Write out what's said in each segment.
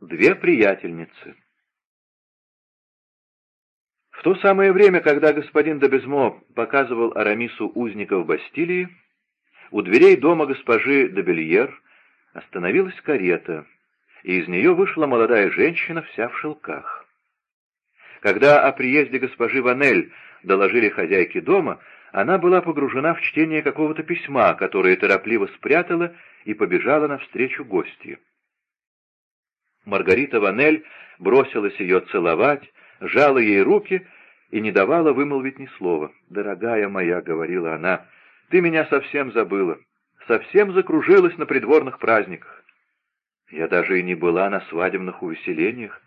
Две приятельницы. В то самое время, когда господин Добезмо показывал Арамису узников Бастилии, у дверей дома госпожи де Бельер остановилась карета, и из нее вышла молодая женщина вся в шелках. Когда о приезде госпожи Ванель доложили хозяйке дома, она была погружена в чтение какого-то письма, которое торопливо спрятала и побежала навстречу гостью. Маргарита Ванель бросилась ее целовать, жала ей руки и не давала вымолвить ни слова. «Дорогая моя», — говорила она, — «ты меня совсем забыла, совсем закружилась на придворных праздниках. Я даже и не была на свадебных увеселениях.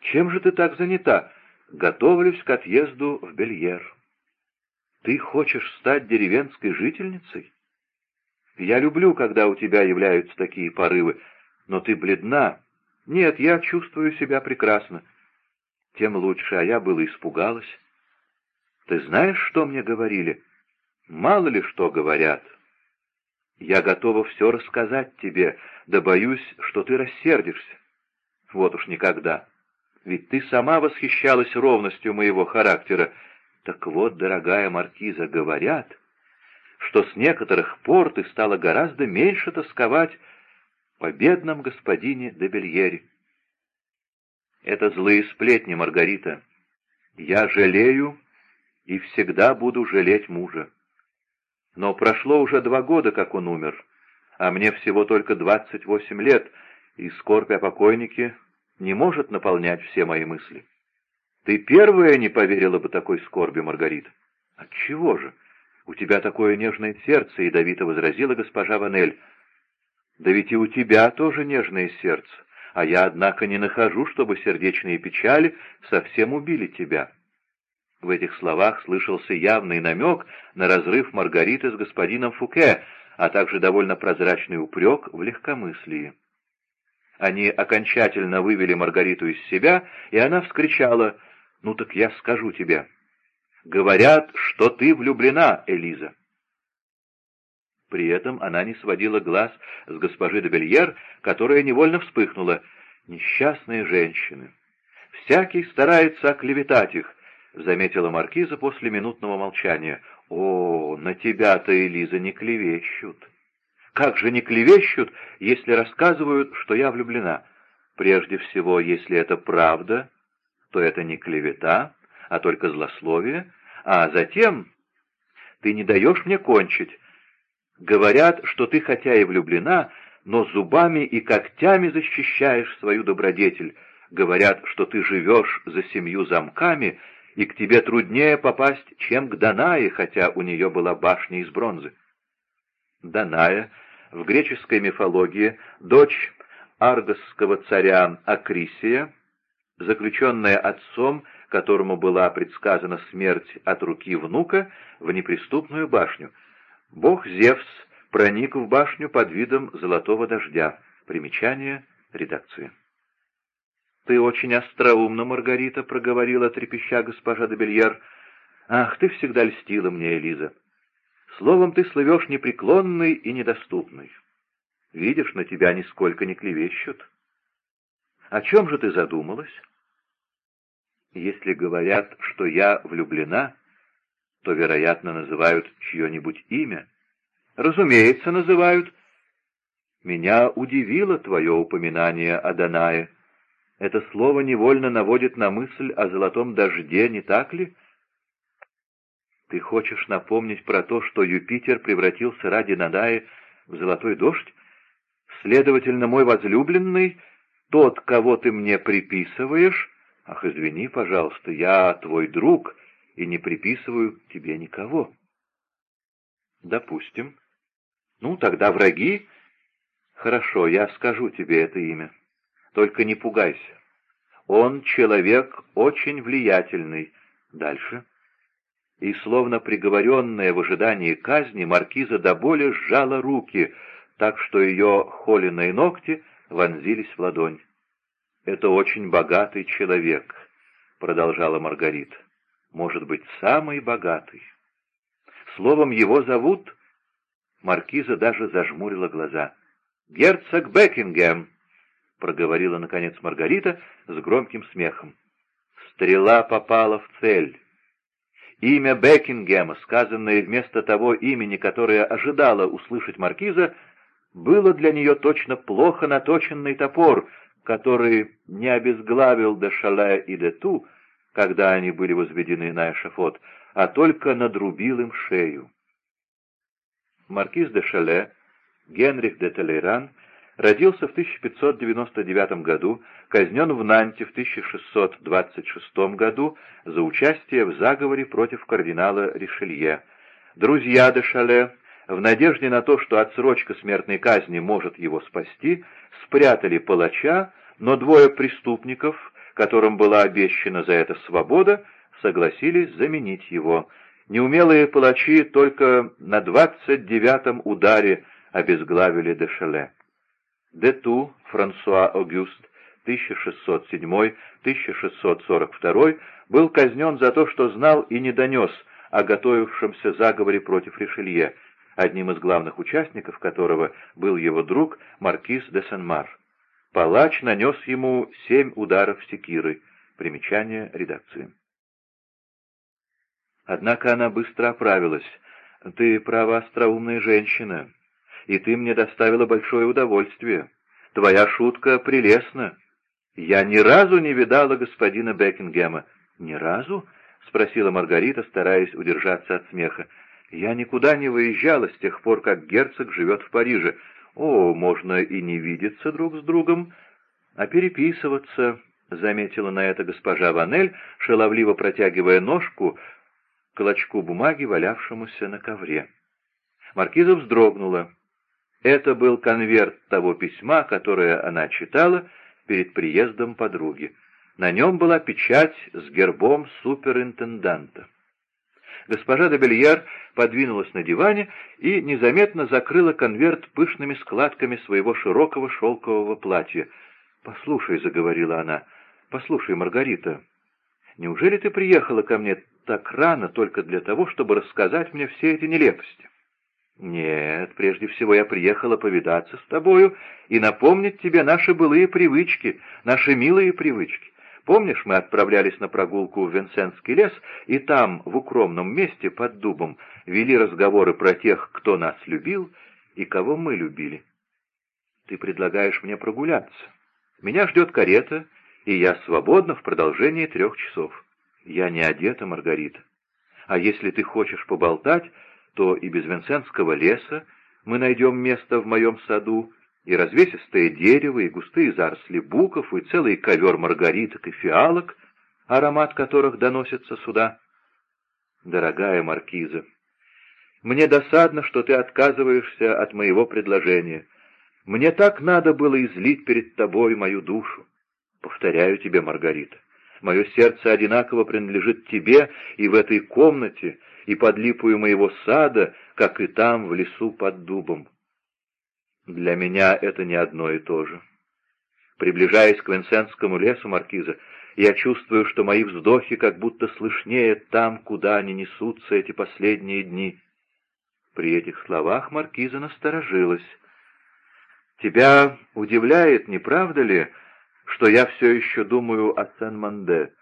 Чем же ты так занята? Готовлюсь к отъезду в Бельер. Ты хочешь стать деревенской жительницей? Я люблю, когда у тебя являются такие порывы, но ты бледна. Нет, я чувствую себя прекрасно. Тем лучше, а я было испугалась. Ты знаешь, что мне говорили? Мало ли что говорят. Я готова все рассказать тебе, да боюсь, что ты рассердишься. Вот уж никогда. Ведь ты сама восхищалась ровностью моего характера. Так вот, дорогая маркиза, говорят, что с некоторых пор ты стала гораздо меньше тосковать о бедном господине де Бельере. Это злые сплетни, Маргарита. Я жалею и всегда буду жалеть мужа. Но прошло уже два года, как он умер, а мне всего только двадцать восемь лет, и скорбь о покойнике не может наполнять все мои мысли. Ты первая не поверила бы такой скорби, Маргарита. Отчего же? У тебя такое нежное сердце, — ядовито возразила госпожа Ванель. Да ведь и у тебя тоже нежное сердце, а я, однако, не нахожу, чтобы сердечные печали совсем убили тебя». В этих словах слышался явный намек на разрыв Маргариты с господином Фуке, а также довольно прозрачный упрек в легкомыслии. Они окончательно вывели Маргариту из себя, и она вскричала «Ну так я скажу тебе». «Говорят, что ты влюблена, Элиза». При этом она не сводила глаз с госпожи де Бельер, которая невольно вспыхнула. «Несчастные женщины! Всякий старается оклеветать их», — заметила маркиза после минутного молчания. «О, на тебя-то, Элиза, не клевещут!» «Как же не клевещут, если рассказывают, что я влюблена? Прежде всего, если это правда, то это не клевета, а только злословие, а затем...» «Ты не даешь мне кончить», Говорят, что ты хотя и влюблена, но зубами и когтями защищаешь свою добродетель. Говорят, что ты живешь за семью замками, и к тебе труднее попасть, чем к Данае, хотя у нее была башня из бронзы. Даная в греческой мифологии дочь аргосского царя Акрисия, заключенная отцом, которому была предсказана смерть от руки внука, в неприступную башню — Бог Зевс проник в башню под видом золотого дождя. Примечание редакции. «Ты очень остроумна, Маргарита», — проговорила трепеща госпожа де. «Ах, ты всегда льстила мне, Элиза. Словом, ты слывешь непреклонной и недоступной. Видишь, на тебя нисколько не клевещут. О чем же ты задумалась? Если говорят, что я влюблена, то, вероятно, называют чье-нибудь имя. Разумеется, называют. Меня удивило твое упоминание о Данае. Это слово невольно наводит на мысль о золотом дожде, не так ли? Ты хочешь напомнить про то, что Юпитер превратился ради Надаи в золотой дождь? Следовательно, мой возлюбленный, тот, кого ты мне приписываешь... Ах, извини, пожалуйста, я твой друг, и не приписываю тебе никого. Допустим. Ну, тогда враги. Хорошо, я скажу тебе это имя. Только не пугайся. Он человек очень влиятельный. Дальше. И, словно приговоренная в ожидании казни, маркиза до боли сжала руки, так что ее холеные ногти вонзились в ладонь. «Это очень богатый человек», — продолжала Маргарита может быть, самый богатый. Словом, его зовут... Маркиза даже зажмурила глаза. «Герцог Бекингем!» проговорила, наконец, Маргарита с громким смехом. Стрела попала в цель. Имя Бекингема, сказанное вместо того имени, которое ожидала услышать маркиза, было для нее точно плохо наточенный топор, который не обезглавил де Шале и де Ту, когда они были возведены на эшафот, а только надрубил им шею. Маркиз де Шале, Генрих де Толейран, родился в 1599 году, казнен в Нанте в 1626 году за участие в заговоре против кардинала Ришелье. Друзья де Шале, в надежде на то, что отсрочка смертной казни может его спасти, спрятали палача, но двое преступников, которым была обещана за это свобода, согласились заменить его. Неумелые палачи только на двадцать девятом ударе обезглавили Дешеле. Дету Франсуа Огюст 1607-1642 был казнен за то, что знал и не донес о готовившемся заговоре против Ришелье, одним из главных участников которого был его друг маркиз де Сен-Мар. Палач нанес ему семь ударов секиры. Примечание редакции. Однако она быстро оправилась. «Ты, право, остроумная женщина и ты мне доставила большое удовольствие. Твоя шутка прелестна. Я ни разу не видала господина Бекингема. Ни разу? — спросила Маргарита, стараясь удержаться от смеха. «Я никуда не выезжала с тех пор, как герцог живет в Париже. О, можно и не видеться друг с другом, а переписываться», — заметила на это госпожа Ванель, шаловливо протягивая ножку к клочку бумаги, валявшемуся на ковре. Маркиза вздрогнула. Это был конверт того письма, которое она читала перед приездом подруги. На нем была печать с гербом суперинтенданта. Госпожа де Бельяр подвинулась на диване и незаметно закрыла конверт пышными складками своего широкого шелкового платья. «Послушай», — заговорила она, — «послушай, Маргарита, неужели ты приехала ко мне так рано только для того, чтобы рассказать мне все эти нелепости?» «Нет, прежде всего я приехала повидаться с тобою и напомнить тебе наши былые привычки, наши милые привычки. Помнишь, мы отправлялись на прогулку в Венсенский лес, и там, в укромном месте под дубом, вели разговоры про тех, кто нас любил и кого мы любили. Ты предлагаешь мне прогуляться. Меня ждет карета, и я свободна в продолжении трех часов. Я не одета, Маргарита. А если ты хочешь поболтать, то и без Венсенского леса мы найдем место в моем саду, и развесистое дерево, и густые заросли буков, и целый ковер маргариток и фиалок, аромат которых доносится сюда. Дорогая маркиза, мне досадно, что ты отказываешься от моего предложения. Мне так надо было излить перед тобой мою душу. Повторяю тебе, Маргарита, мое сердце одинаково принадлежит тебе и в этой комнате, и под липою моего сада, как и там, в лесу под дубом. Для меня это не одно и то же. Приближаясь к Венсенскому лесу, Маркиза, я чувствую, что мои вздохи как будто слышнее там, куда они несутся эти последние дни. При этих словах Маркиза насторожилась. «Тебя удивляет, не правда ли, что я все еще думаю о Сен-Манде?»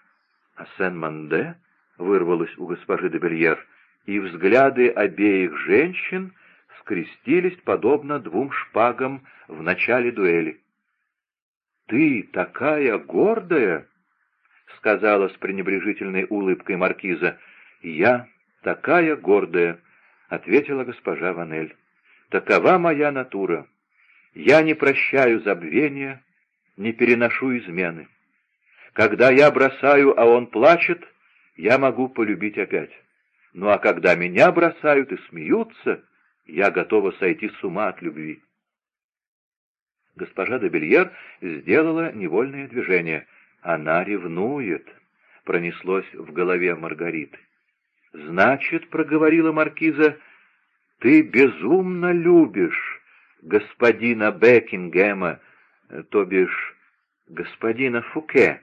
«О Сен-Манде?» — вырвалось у госпожи де Бельер, и взгляды обеих женщин скрестились подобно двум шпагам в начале дуэли. «Ты такая гордая!» — сказала с пренебрежительной улыбкой маркиза. «Я такая гордая!» — ответила госпожа Ванель. «Такова моя натура. Я не прощаю забвения, не переношу измены. Когда я бросаю, а он плачет — я могу полюбить опять. Ну а когда меня бросают и смеются, я готова сойти с ума от любви. Госпожа де Бельер сделала невольное движение. Она ревнует, пронеслось в голове Маргариты. «Значит, — проговорила маркиза, — ты безумно любишь господина Бекингема, то бишь господина Фуке».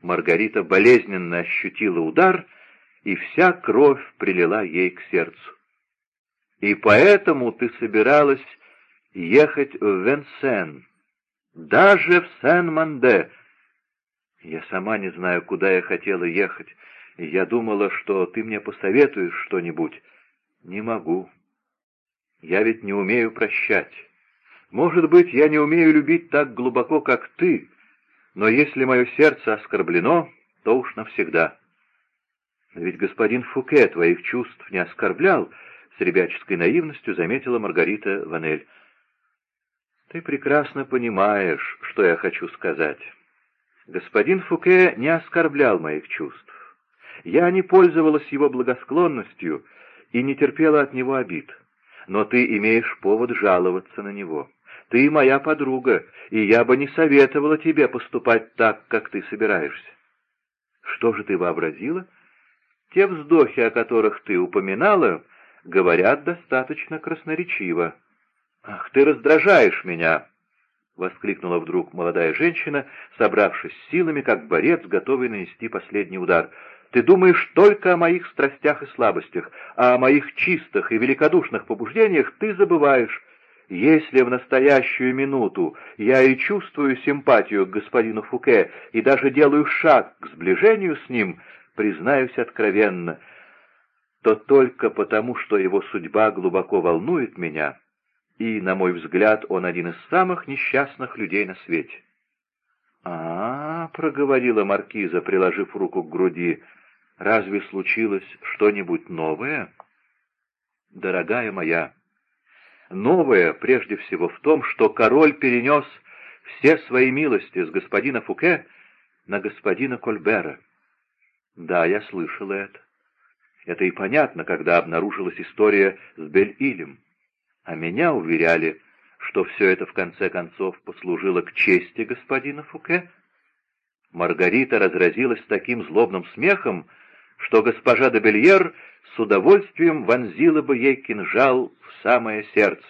Маргарита болезненно ощутила удар, и вся кровь прилила ей к сердцу. «И поэтому ты собиралась ехать в Венсен?» Даже в Сен-Манде. Я сама не знаю, куда я хотела ехать, я думала, что ты мне посоветуешь что-нибудь. Не могу. Я ведь не умею прощать. Может быть, я не умею любить так глубоко, как ты, но если мое сердце оскорблено, то уж навсегда. Ведь господин Фуке твоих чувств не оскорблял, — с ребяческой наивностью заметила Маргарита Ванель. Ты прекрасно понимаешь, что я хочу сказать. Господин Фуке не оскорблял моих чувств. Я не пользовалась его благосклонностью и не терпела от него обид. Но ты имеешь повод жаловаться на него. Ты моя подруга, и я бы не советовала тебе поступать так, как ты собираешься. Что же ты вообразила? Те вздохи, о которых ты упоминала, говорят достаточно красноречиво. «Ах, ты раздражаешь меня!» — воскликнула вдруг молодая женщина, собравшись силами, как борец, готовый нанести последний удар. «Ты думаешь только о моих страстях и слабостях, а о моих чистых и великодушных побуждениях ты забываешь. Если в настоящую минуту я и чувствую симпатию к господину Фуке и даже делаю шаг к сближению с ним, признаюсь откровенно, то только потому, что его судьба глубоко волнует меня» и, на мой взгляд, он один из самых несчастных людей на свете. а, -а, -а проговорила маркиза, приложив руку к груди, — «разве случилось что-нибудь новое?» «Дорогая моя, новое прежде всего в том, что король перенес все свои милости с господина Фуке на господина Кольбера. Да, я слышала это. Это и понятно, когда обнаружилась история с Бель-Илем. А меня уверяли, что все это в конце концов послужило к чести господина Фуке. Маргарита разразилась таким злобным смехом, что госпожа де Бельер с удовольствием вонзила бы ей кинжал в самое сердце.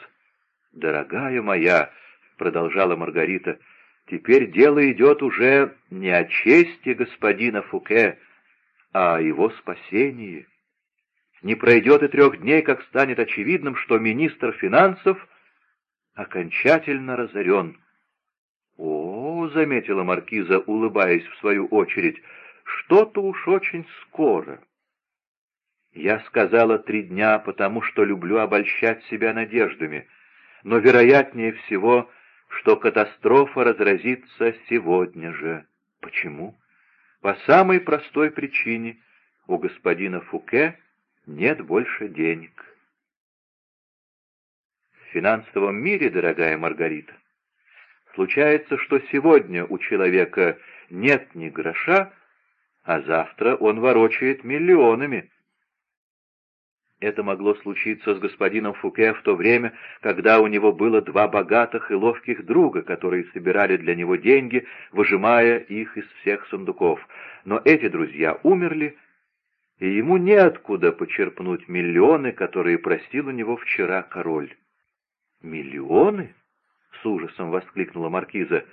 «Дорогая моя», — продолжала Маргарита, — «теперь дело идет уже не о чести господина Фуке, а о его спасении». Не пройдет и трех дней, как станет очевидным, что министр финансов окончательно разорен. «О, — заметила маркиза, улыбаясь в свою очередь, — что-то уж очень скоро». Я сказала три дня, потому что люблю обольщать себя надеждами, но вероятнее всего, что катастрофа разразится сегодня же. Почему? По самой простой причине. У господина Фуке нет больше денег. В финансовом мире, дорогая Маргарита, случается, что сегодня у человека нет ни гроша, а завтра он ворочает миллионами. Это могло случиться с господином Фуке в то время, когда у него было два богатых и ловких друга, которые собирали для него деньги, выжимая их из всех сундуков. Но эти друзья умерли, и ему неоткуда почерпнуть миллионы, которые просил у него вчера король. «Миллионы?» — с ужасом воскликнула маркиза.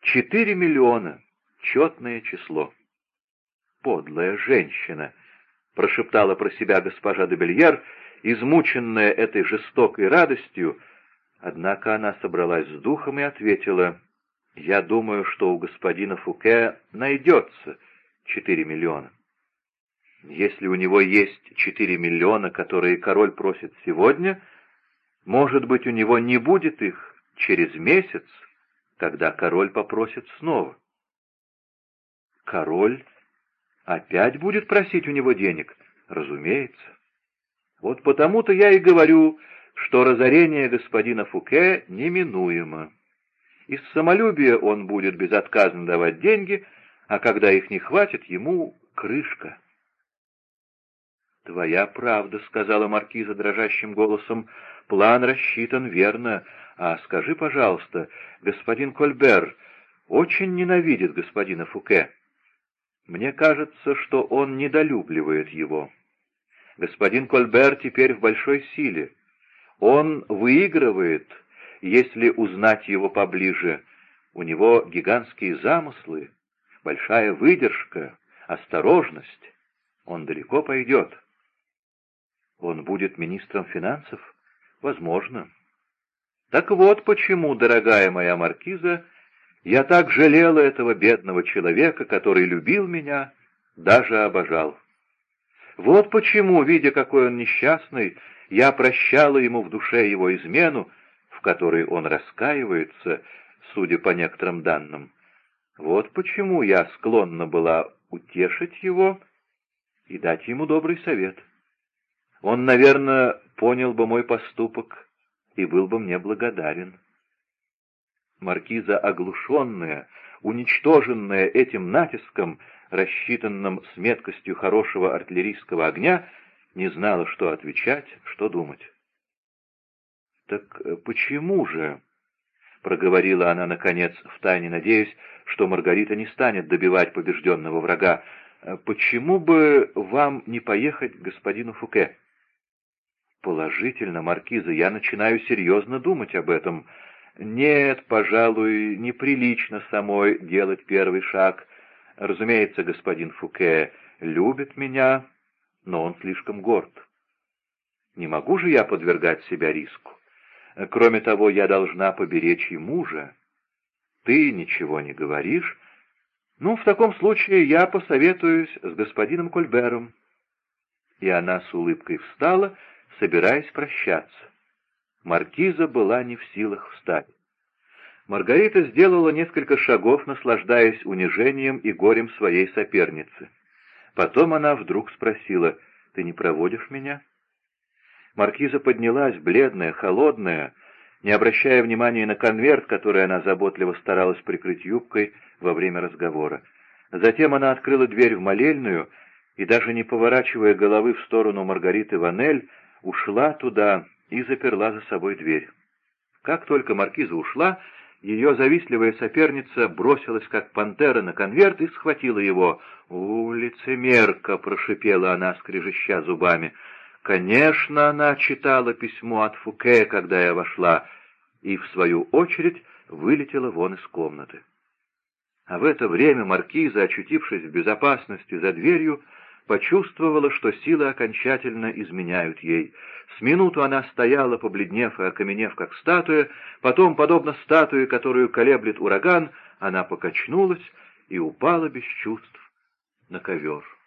«Четыре миллиона. Четное число». «Подлая женщина!» — прошептала про себя госпожа де Бельяр, измученная этой жестокой радостью, однако она собралась с духом и ответила, «Я думаю, что у господина Фуке найдется четыре миллиона». Если у него есть четыре миллиона, которые король просит сегодня, может быть, у него не будет их через месяц, когда король попросит снова. Король опять будет просить у него денег? Разумеется. Вот потому-то я и говорю, что разорение господина Фуке неминуемо. Из самолюбия он будет безотказно давать деньги, а когда их не хватит, ему крышка. «Твоя правда», — сказала маркиза дрожащим голосом, — «план рассчитан верно. А скажи, пожалуйста, господин Кольбер очень ненавидит господина Фуке. Мне кажется, что он недолюбливает его. Господин Кольбер теперь в большой силе. Он выигрывает, если узнать его поближе. У него гигантские замыслы, большая выдержка, осторожность. Он далеко пойдет». Он будет министром финансов? Возможно. Так вот почему, дорогая моя маркиза, Я так жалела этого бедного человека, который любил меня, даже обожал. Вот почему, видя, какой он несчастный, я прощала ему в душе его измену, в которой он раскаивается, судя по некоторым данным. Вот почему я склонна была утешить его и дать ему добрый совет. Он, наверное, понял бы мой поступок и был бы мне благодарен. Маркиза, оглушенная, уничтоженная этим натиском, рассчитанным с меткостью хорошего артиллерийского огня, не знала, что отвечать, что думать. «Так почему же?» — проговорила она, наконец, втайне надеясь, что Маргарита не станет добивать побежденного врага. «Почему бы вам не поехать к господину Фуке?» «Положительно, Маркиза, я начинаю серьезно думать об этом. Нет, пожалуй, неприлично самой делать первый шаг. Разумеется, господин Фуке любит меня, но он слишком горд. Не могу же я подвергать себя риску. Кроме того, я должна поберечь и мужа. Ты ничего не говоришь. Ну, в таком случае я посоветуюсь с господином Кольбером. И она с улыбкой встала, собираясь прощаться. Маркиза была не в силах встать. Маргарита сделала несколько шагов, наслаждаясь унижением и горем своей соперницы. Потом она вдруг спросила, «Ты не проводишь меня?» Маркиза поднялась, бледная, холодная, не обращая внимания на конверт, который она заботливо старалась прикрыть юбкой во время разговора. Затем она открыла дверь в молельную и, даже не поворачивая головы в сторону Маргариты Ванель, ушла туда и заперла за собой дверь. Как только маркиза ушла, ее завистливая соперница бросилась, как пантера, на конверт и схватила его. «У, лицемерка!» — прошипела она, скрежеща зубами. Конечно, она читала письмо от Фуке, когда я вошла, и, в свою очередь, вылетела вон из комнаты. А в это время маркиза, очутившись в безопасности за дверью, почувствовала, что силы окончательно изменяют ей. С минуту она стояла, побледнев и окаменев, как статуя, потом, подобно статуе, которую колеблет ураган, она покачнулась и упала без чувств на ковер.